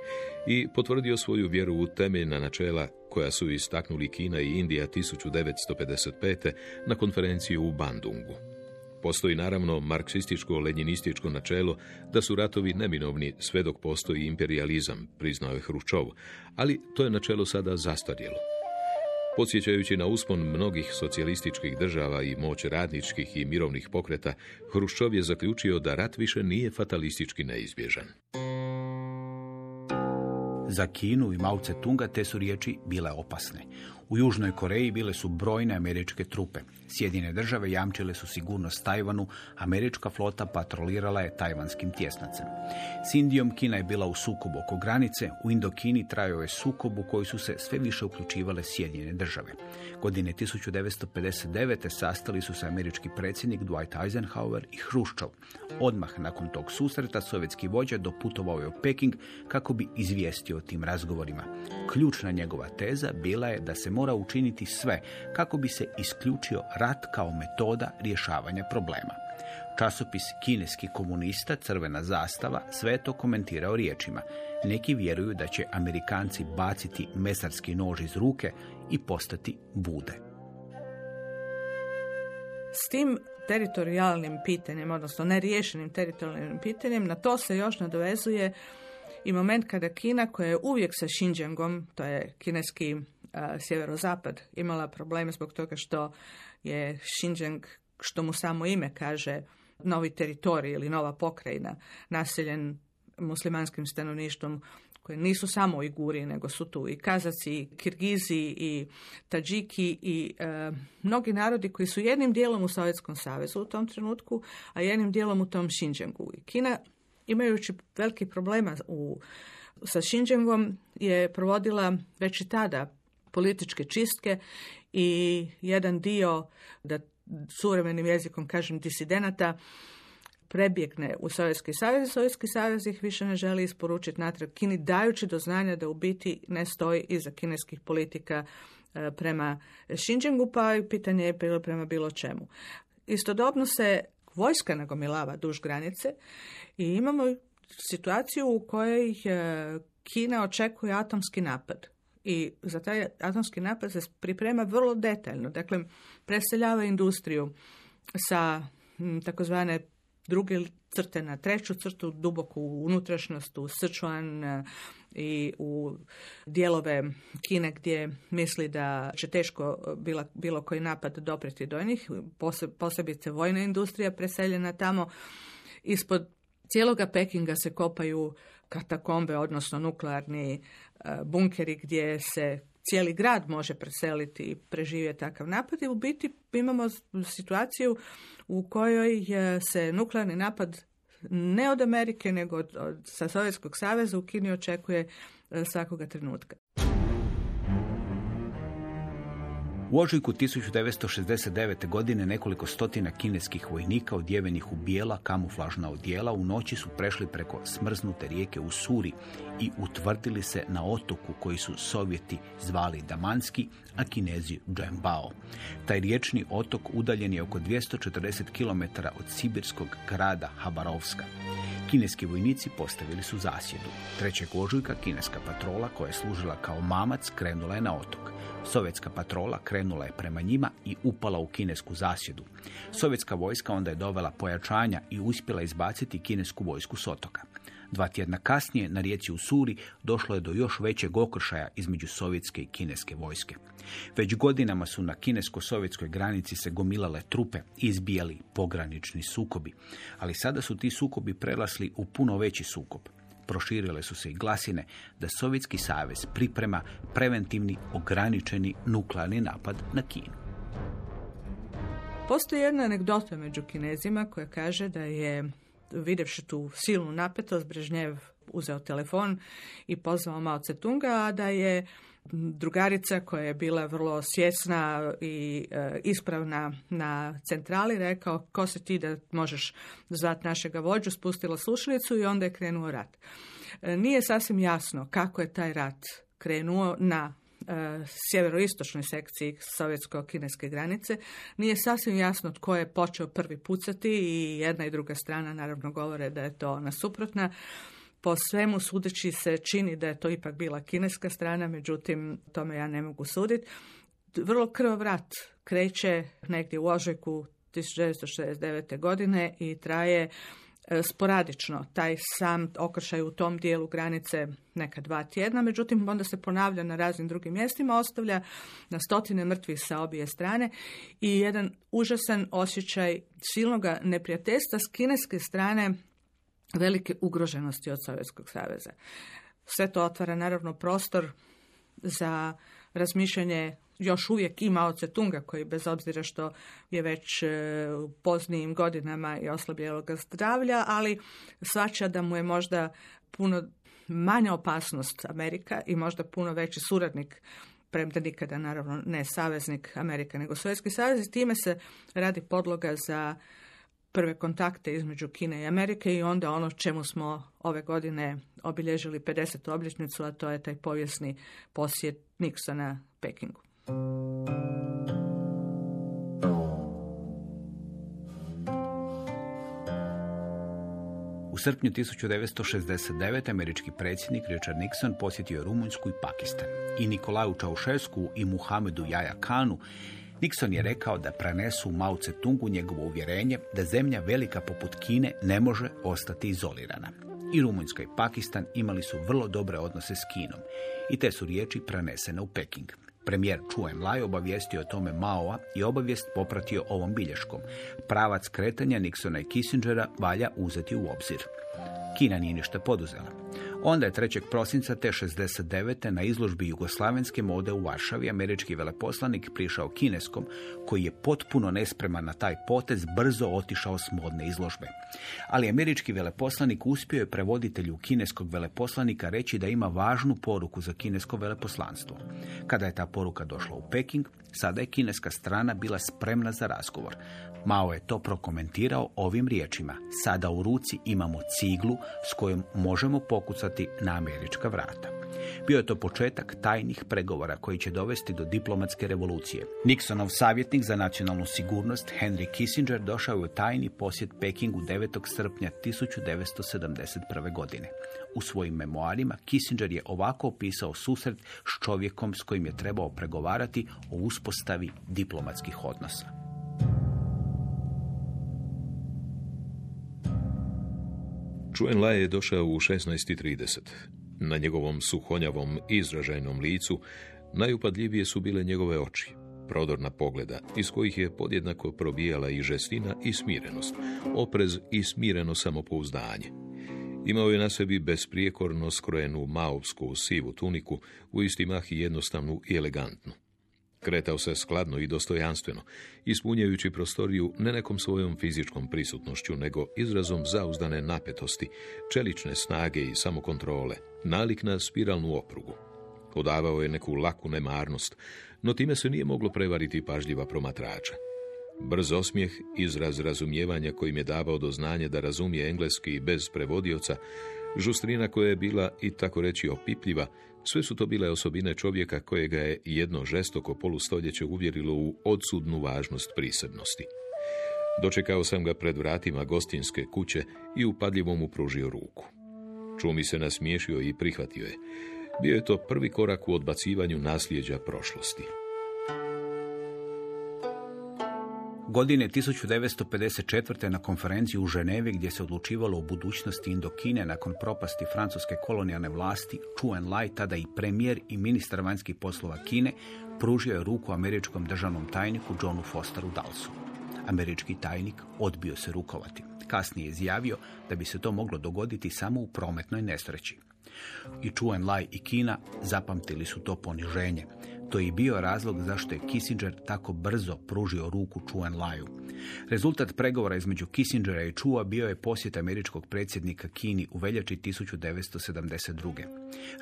i potvrdio svoju vjeru u temeljna načela koja su istaknuli Kina i Indija 1955. na konferenciju u Bandungu. Postoji naravno marksističko-lenjinističko načelo da su ratovi neminovni sve dok postoji imperializam, priznao je Hruščov, ali to je načelo sada zastarjelo. Podsjećajući na uspon mnogih socijalističkih država i moć radničkih i mirovnih pokreta, Hruščov je zaključio da rat više nije fatalistički neizbježan. Za Kinu i Mao Tse-tunga te su riječi bile opasne. U Južnoj Koreji bile su brojne američke trupe. Sjedine države jamčile su sigurnost Tajvanu, američka flota patrolirala je tajvanskim tjesnacem. S Indijom Kina je bila u sukobu oko granice, u Indokini trajao je sukob u koji su se sve više uključivale Sjedinjene države. Godine 1959. sastali su se američki predsjednik Dwight Eisenhower i Hruščov. Odmah nakon tog susreta sovjetski vođa doputovao je u Peking kako bi izvijestio o tim razgovorima. Ključna njegova teza bila je da se mora učiniti sve kako bi se isključio rat kao metoda rješavanja problema. Časopis kineski komunista Crvena zastava sve to komentirao riječima. Neki vjeruju da će Amerikanci baciti mesarski nož iz ruke i postati bude. S tim teritorijalnim pitanjem, odnosno neriješenim teritorijalnim pitanjem, na to se još nadovezuje i moment kada Kina, koja je uvijek sa Xinjiangom, to je kineski sjeverozapad, imala probleme zbog toga što je Xinjiang, što mu samo ime kaže, novi teritorij ili nova pokrajina, naseljen muslimanskim stanovništvom koje nisu samo Ujguri, nego su tu i Kazaci, i Kirgizi, i Tadžiki i e, mnogi narodi koji su jednim dijelom u Sovjetskom savezu u tom trenutku, a jednim dijelom u tom Xinjiangu. I Kina, imajući veliki problema u, sa Xinjiangom, je provodila već i tada političke čistke i jedan dio, da suvremenim jezikom kažem, disidenata, prebjegne u Sovjetski savez, Sovjetski savez ih više ne želi isporučiti natrag Kini, dajući do znanja da u biti ne stoji iza kineskih politika e, prema Xinjiangu, pa i pitanje je bilo prema bilo čemu. Istodobno se vojska nagomilava duž granice i imamo situaciju u kojoj e, Kina očekuje atomski napad. I za taj atomski napad se priprema vrlo detaljno. Dakle, preseljava industriju sa takozvane druge crte na treću crtu, duboku unutrašnjost u Sichuan e, i u dijelove Kine gdje misli da će teško bilo, bilo koji napad dopreti do njih, posebice vojna industrija preseljena tamo. Ispod cijeloga Pekinga se kopaju katakombe, odnosno nuklearni e, bunkeri gdje se cijeli grad može preseliti i preživjeti takav napad i u biti imamo situaciju u kojoj e, se nuklearni napad ne od Amerike nego od, od, sa Sovjetskog saveza u Kini očekuje e, svakoga trenutka. U ožujku 1969. godine nekoliko stotina kineskih vojnika odjevenih u bijela kamuflažna odjela u noći su prešli preko smrznute rijeke u Suri i utvrdili se na otoku koji su Sovjeti zvali Damanski, a Kinezi Džembao. Taj riječni otok udaljen je oko 240 km od sibirskog grada Habarovska. Kineski vojnici postavili su zasjedu. 3. ožujka kineska patrola koja je služila kao mamac krenula je na otok. Sovjetska patrola krenula je prema njima i upala u kinesku zasjedu. Sovjetska vojska onda je dovela pojačanja i uspjela izbaciti kinesku vojsku s otoka. Dva tjedna kasnije na rijeci Usuri došlo je do još većeg okršaja između sovjetske i kineske vojske. Već godinama su na kinesko-sovjetskoj granici se gomilale trupe i izbijali pogranični sukobi. Ali sada su ti sukobi prelasli u puno veći sukob proširile su se i glasine da Sovjetski savez priprema preventivni ograničeni nuklearni napad na Kinu. Postoji jedna anegdota među kinezima koja kaže da je, vidjevši tu silnu napetost, Brežnjev uzeo telefon i pozvao Mao Tse-tunga, a da je drugarica koja je bila vrlo svjesna i e, ispravna na centrali rekao ko se ti da možeš zvati našega vođu, spustila slušalicu i onda je krenuo rat. E, nije sasvim jasno kako je taj rat krenuo na e, sjeveroistočnoj sekciji sovjetsko-kineske granice. Nije sasvim jasno tko je počeo prvi pucati i jedna i druga strana naravno govore da je to ona suprotna. Po svemu sudeći se čini da je to ipak bila kineska strana, međutim tome ja ne mogu suditi. Vrlo krvav rat kreće negdje u ožujku 1969. godine i traje e, sporadično taj sam okršaj u tom dijelu granice neka dva tjedna, međutim onda se ponavlja na raznim drugim mjestima, ostavlja na stotine mrtvih sa obje strane i jedan užasan osjećaj silnog neprijateljstva s kineske strane velike ugroženosti od Sovjetskog saveza. Sve to otvara naravno prostor za razmišljanje još uvijek i Mao Tunga koji bez obzira što je već e, u poznijim godinama i oslabljelog zdravlja, ali svača da mu je možda puno manja opasnost Amerika i možda puno veći suradnik premda nikada naravno ne saveznik Amerika nego Sovjetski savez i time se radi podloga za prve kontakte između Kine i Amerike i onda ono čemu smo ove godine obilježili 50. obljetnicu, a to je taj povijesni posjet Nixona Pekingu. U srpnju 1969. američki predsjednik Richard Nixon posjetio Rumunjsku i Pakistan. I Nikolaju Čaušesku i Muhamedu Jaja Kanu Nixon je rekao da prenesu Mao Tse-tungu njegovo uvjerenje da zemlja velika poput Kine ne može ostati izolirana. I Rumunjska i Pakistan imali su vrlo dobre odnose s Kinom i te su riječi prenesene u Peking. Premijer Chu Enlai obavijestio o tome Maoa i obavijest popratio ovom bilješkom. Pravac kretanja Nixona i Kissingera valja uzeti u obzir. Kina nije ništa poduzela. Onda je 3. prosinca te 69. na izložbi jugoslavenske mode u Varšavi američki veleposlanik prišao kineskom, koji je potpuno nespreman na taj potez, brzo otišao s modne izložbe. Ali američki veleposlanik uspio je prevoditelju kineskog veleposlanika reći da ima važnu poruku za kinesko veleposlanstvo. Kada je ta poruka došla u Peking, sada je kineska strana bila spremna za razgovor. Mao je to prokomentirao ovim riječima. Sada u ruci imamo ciglu s kojom možemo pokucati na američka vrata. Bio je to početak tajnih pregovora koji će dovesti do diplomatske revolucije. Nixonov savjetnik za nacionalnu sigurnost Henry Kissinger došao je u tajni posjet Pekingu 9. srpnja 1971. godine. U svojim memoarima Kissinger je ovako opisao susret s čovjekom s kojim je trebao pregovarati o uspostavi diplomatskih odnosa. Chuen Lai je došao u 16.30. Na njegovom suhonjavom, izražajnom licu najupadljivije su bile njegove oči, prodorna pogleda, iz kojih je podjednako probijala i žestina i smirenost, oprez i smireno samopouzdanje. Imao je na sebi besprijekorno skrojenu maovsku sivu tuniku, u isti mah jednostavnu i elegantnu. Kretao se skladno i dostojanstveno, ispunjajući prostoriju ne nekom svojom fizičkom prisutnošću, nego izrazom zauzdane napetosti, čelične snage i samokontrole, nalik na spiralnu oprugu. Odavao je neku laku nemarnost, no time se nije moglo prevariti pažljiva promatrača. Brz osmijeh, izraz razumijevanja kojim je davao do znanja da razumije engleski bez prevodioca, žustrina koja je bila i tako reći opipljiva, sve su to bile osobine čovjeka kojega je jedno žestoko polustoljeće uvjerilo u odsudnu važnost prisebnosti. Dočekao sam ga pred vratima gostinske kuće i upadljivo mu pružio ruku. Čumi se nasmiješio i prihvatio je. Bio je to prvi korak u odbacivanju nasljeđa prošlosti. Godine 1954. na konferenciji u Ženevi gdje se odlučivalo o budućnosti Indokine nakon propasti francuske kolonijalne vlasti, Chu Enlai, tada i premijer i ministar vanjskih poslova Kine, pružio je ruku američkom državnom tajniku Johnu Fosteru Dalsu. Američki tajnik odbio se rukovati. Kasnije je izjavio da bi se to moglo dogoditi samo u prometnoj nesreći. I Chu Enlai i Kina zapamtili su to poniženje. To je i bio razlog zašto je Kissinger tako brzo pružio ruku Chu Enlaiu. Rezultat pregovora između Kissingera i Chua bio je posjet američkog predsjednika Kini u veljači 1972.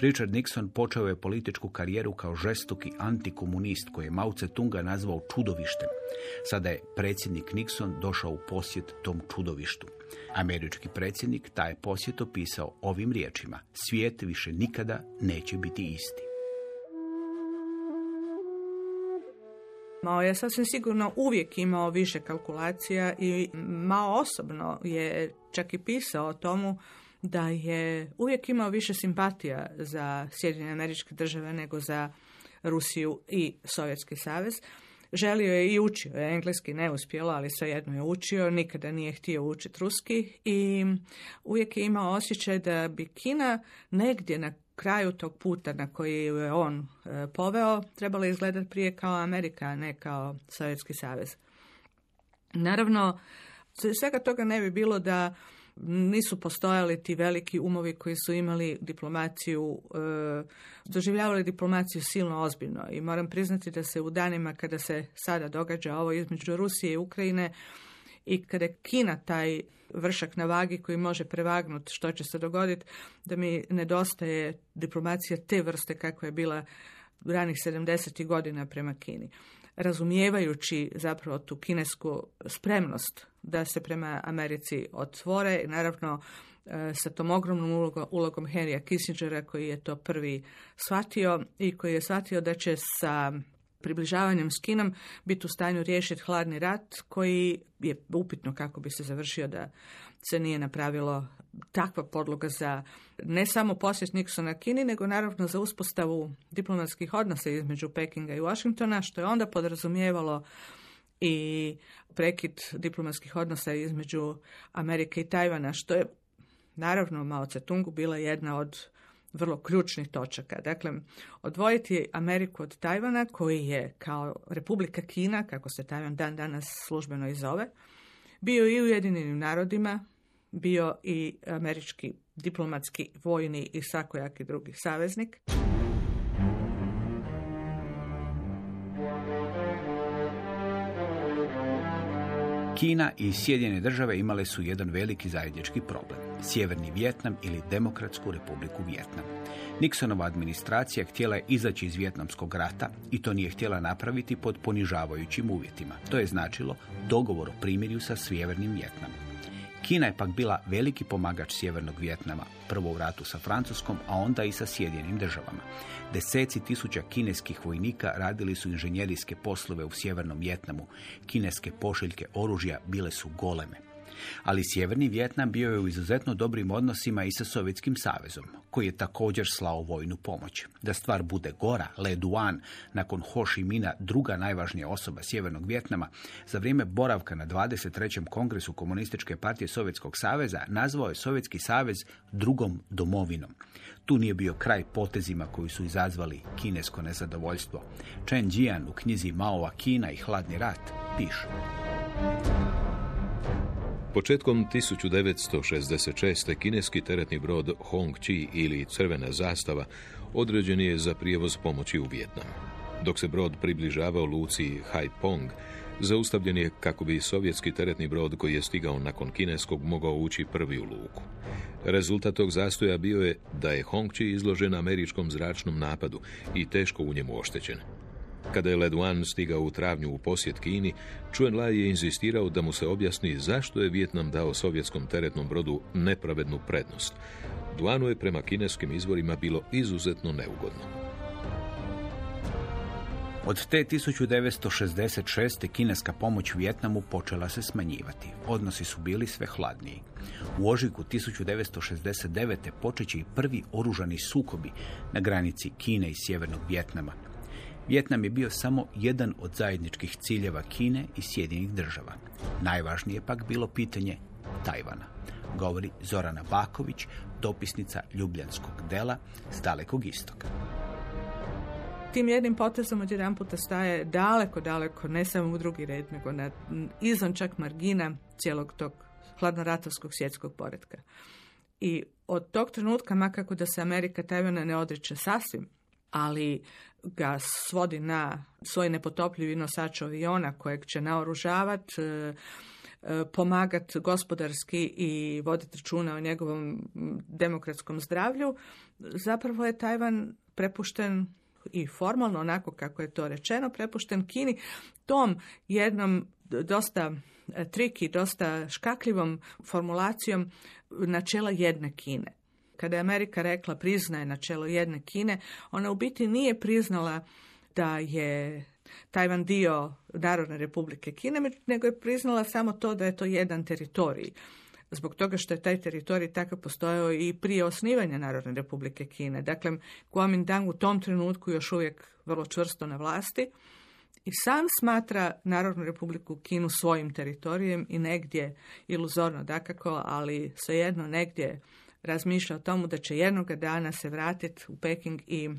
Richard Nixon počeo je političku karijeru kao žestoki antikomunist koji je Mao Tse-tunga nazvao čudovištem. Sada je predsjednik Nixon došao u posjet tom čudovištu. Američki predsjednik taj je posjet opisao ovim riječima. Svijet više nikada neće biti isti. Mao je sasvim sigurno uvijek imao više kalkulacija i Mao osobno je čak i pisao o tomu da je uvijek imao više simpatija za Sjedinjene američke države nego za Rusiju i Sovjetski savez. Želio je i učio je engleski, neuspjelo, ali svejedno je učio, nikada nije htio učiti ruski i uvijek je imao osjećaj da bi Kina negdje na kraju tog puta na koji je on e, poveo trebalo izgledati prije kao Amerika, a ne kao Sovjetski savez. Naravno, svega toga ne bi bilo da nisu postojali ti veliki umovi koji su imali diplomaciju, e, doživljavali diplomaciju silno ozbiljno. I moram priznati da se u danima kada se sada događa ovo između Rusije i Ukrajine i kada je Kina taj vršak na vagi koji može prevagnuti što će se dogoditi, da mi nedostaje diplomacija te vrste kakva je bila ranih 70. godina prema Kini. Razumijevajući zapravo tu kinesku spremnost da se prema Americi otvore, naravno e, sa tom ogromnom ulogom, ulogom Henrya Kissingera koji je to prvi shvatio i koji je shvatio da će sa približavanjem s Kinom biti u stanju riješiti hladni rat koji je upitno kako bi se završio da se nije napravilo takva podloga za ne samo posjet Nixona Kini, nego naravno za uspostavu diplomatskih odnosa između Pekinga i Washingtona, što je onda podrazumijevalo i prekid diplomatskih odnosa između Amerike i Tajvana, što je naravno Mao Tse-tungu bila jedna od vrlo ključnih točaka. Dakle, odvojiti Ameriku od Tajvana, koji je kao Republika Kina, kako se Tajvan dan danas službeno i zove, bio i u Jedinim narodima, bio i američki diplomatski, vojni i svakojaki drugi saveznik. Kina i Sjedinjene države imale su jedan veliki zajednički problem. Sjeverni Vjetnam ili Demokratsku republiku Vjetnam. Nixonova administracija htjela je izaći iz Vjetnamskog rata i to nije htjela napraviti pod ponižavajućim uvjetima. To je značilo dogovor o primirju sa Sjevernim Vjetnamom. Kina je pak bila veliki pomagač Sjevernog Vjetnama, prvo u ratu sa Francuskom, a onda i sa Sjedinim državama. Deseci tisuća kineskih vojnika radili su inženjerijske poslove u Sjevernom Vjetnamu. Kineske pošiljke oružja bile su goleme. Ali Sjeverni Vjetnam bio je u izuzetno dobrim odnosima i sa Sovjetskim savezom, koji je također slao vojnu pomoć. Da stvar bude gora, Le Duan, nakon Ho Chi Mina, druga najvažnija osoba Sjevernog Vjetnama, za vrijeme boravka na 23. kongresu Komunističke partije Sovjetskog saveza, nazvao je Sovjetski savez drugom domovinom. Tu nije bio kraj potezima koji su izazvali kinesko nezadovoljstvo. Chen Jian u knjizi Maova Kina i Hladni rat piše. Početkom 1966. kineski teretni brod Hong Chi ili Crvena zastava određen je za prijevoz pomoći u Vjetnam. Dok se brod približavao luci Hai Pong, zaustavljen je kako bi sovjetski teretni brod koji je stigao nakon kineskog mogao ući prvi u luku. Rezultat tog zastoja bio je da je Hong Chi izložen američkom zračnom napadu i teško u njemu oštećen. Kada je Le Duan stigao u travnju u posjet Kini, Chuen Lai je inzistirao da mu se objasni zašto je Vjetnam dao sovjetskom teretnom brodu nepravednu prednost. Duanu je prema kineskim izvorima bilo izuzetno neugodno. Od te 1966. kineska pomoć Vjetnamu počela se smanjivati. Odnosi su bili sve hladniji. U ožujku 1969. počeće i prvi oružani sukobi na granici Kine i Sjevernog Vjetnama. Vjetnam je bio samo jedan od zajedničkih ciljeva Kine i Sjedinih država. Najvažnije pak bilo pitanje Tajvana, govori Zorana Baković, dopisnica Ljubljanskog dela s dalekog istoka. Tim jednim potezom od jedan puta staje daleko, daleko, ne samo u drugi red, nego na, izvan čak margina cijelog tog hladnoratovskog svjetskog poredka. I od tog trenutka, makako da se Amerika Tajvana ne odriče sasvim, ali ga svodi na svoj nepotopljivi nosač aviona kojeg će naoružavati, e, e, pomagati gospodarski i voditi računa o njegovom demokratskom zdravlju, zapravo je Tajvan prepušten i formalno onako kako je to rečeno, prepušten Kini tom jednom dosta triki, dosta škakljivom formulacijom načela jedne Kine. Kada je Amerika rekla priznaje načelo jedne Kine, ona u biti nije priznala da je Tajvan dio Narodne republike Kine, nego je priznala samo to da je to jedan teritorij. Zbog toga što je taj teritorij takav postojao i prije osnivanja Narodne republike Kine. Dakle, Kuomintang u tom trenutku još uvijek vrlo čvrsto na vlasti i sam smatra Narodnu republiku Kinu svojim teritorijem i negdje iluzorno dakako, ali svejedno negdje razmišlja o tomu da će jednoga dana se vratiti u Peking i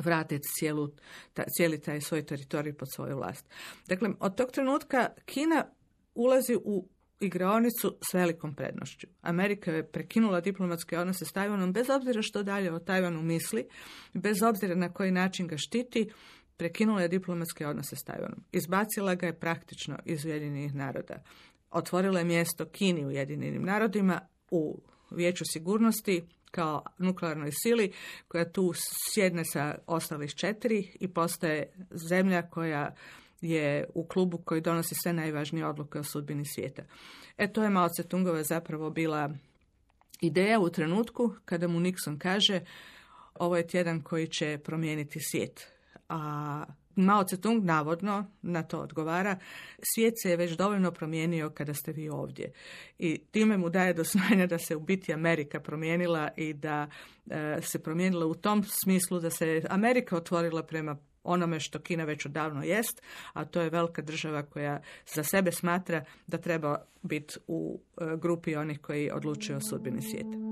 vratiti cijelu, ta, cijeli taj svoj teritorij pod svoju vlast. Dakle, od tog trenutka Kina ulazi u igraonicu s velikom prednošću. Amerika je prekinula diplomatske odnose s Tajvanom bez obzira što dalje o Tajvanu misli, bez obzira na koji način ga štiti, prekinula je diplomatske odnose s Tajvanom. Izbacila ga je praktično iz Ujedinjenih naroda. Otvorila je mjesto Kini u Ujedinjenim narodima u vijeću sigurnosti kao nuklearnoj sili koja tu sjedne sa ostalih četiri i postaje zemlja koja je u klubu koji donosi sve najvažnije odluke o sudbini svijeta. E to je Mao Tse-tungova zapravo bila ideja u trenutku kada mu Nixon kaže ovo je tjedan koji će promijeniti svijet. A Mao Tse-tung navodno na to odgovara, svijet se je već dovoljno promijenio kada ste vi ovdje. I time mu daje do znanja da se u biti Amerika promijenila i da e, se promijenila u tom smislu da se Amerika otvorila prema onome što Kina već odavno jest, a to je velika država koja za sebe smatra da treba biti u e, grupi onih koji odlučuju o sudbini svijeta.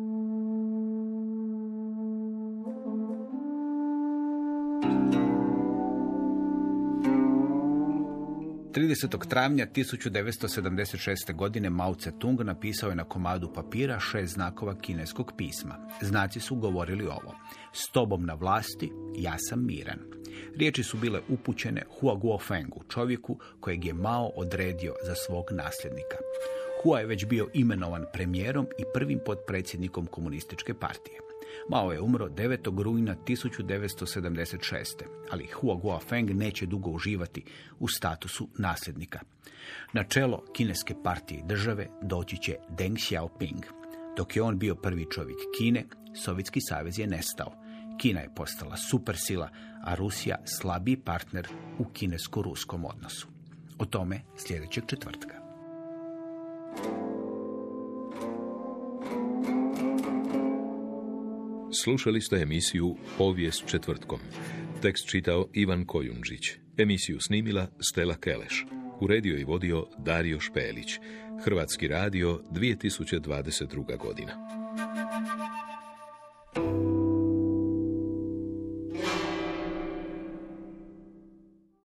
30. travnja 1976. godine Mao Tse-tung napisao je na komadu papira šest znakova kineskog pisma. Znaci su govorili ovo. S tobom na vlasti, ja sam miran. Riječi su bile upućene Hua Guofengu, čovjeku kojeg je Mao odredio za svog nasljednika. Hua je već bio imenovan premijerom i prvim potpredsjednikom komunističke partije. Mao je umro 9. rujna 1976. Ali Hua Guofeng neće dugo uživati u statusu nasljednika. Na čelo kineske partije države doći će Deng Xiaoping. Dok je on bio prvi čovjek Kine, Sovjetski savez je nestao. Kina je postala supersila, a Rusija slabiji partner u kinesko-ruskom odnosu. O tome sljedećeg četvrtka. Slušali ste emisiju Povijest četvrtkom. Tekst čitao Ivan Kojundžić. Emisiju snimila Stela Keleš. Uredio i vodio Dario Špelić. Hrvatski radio 2022. godina.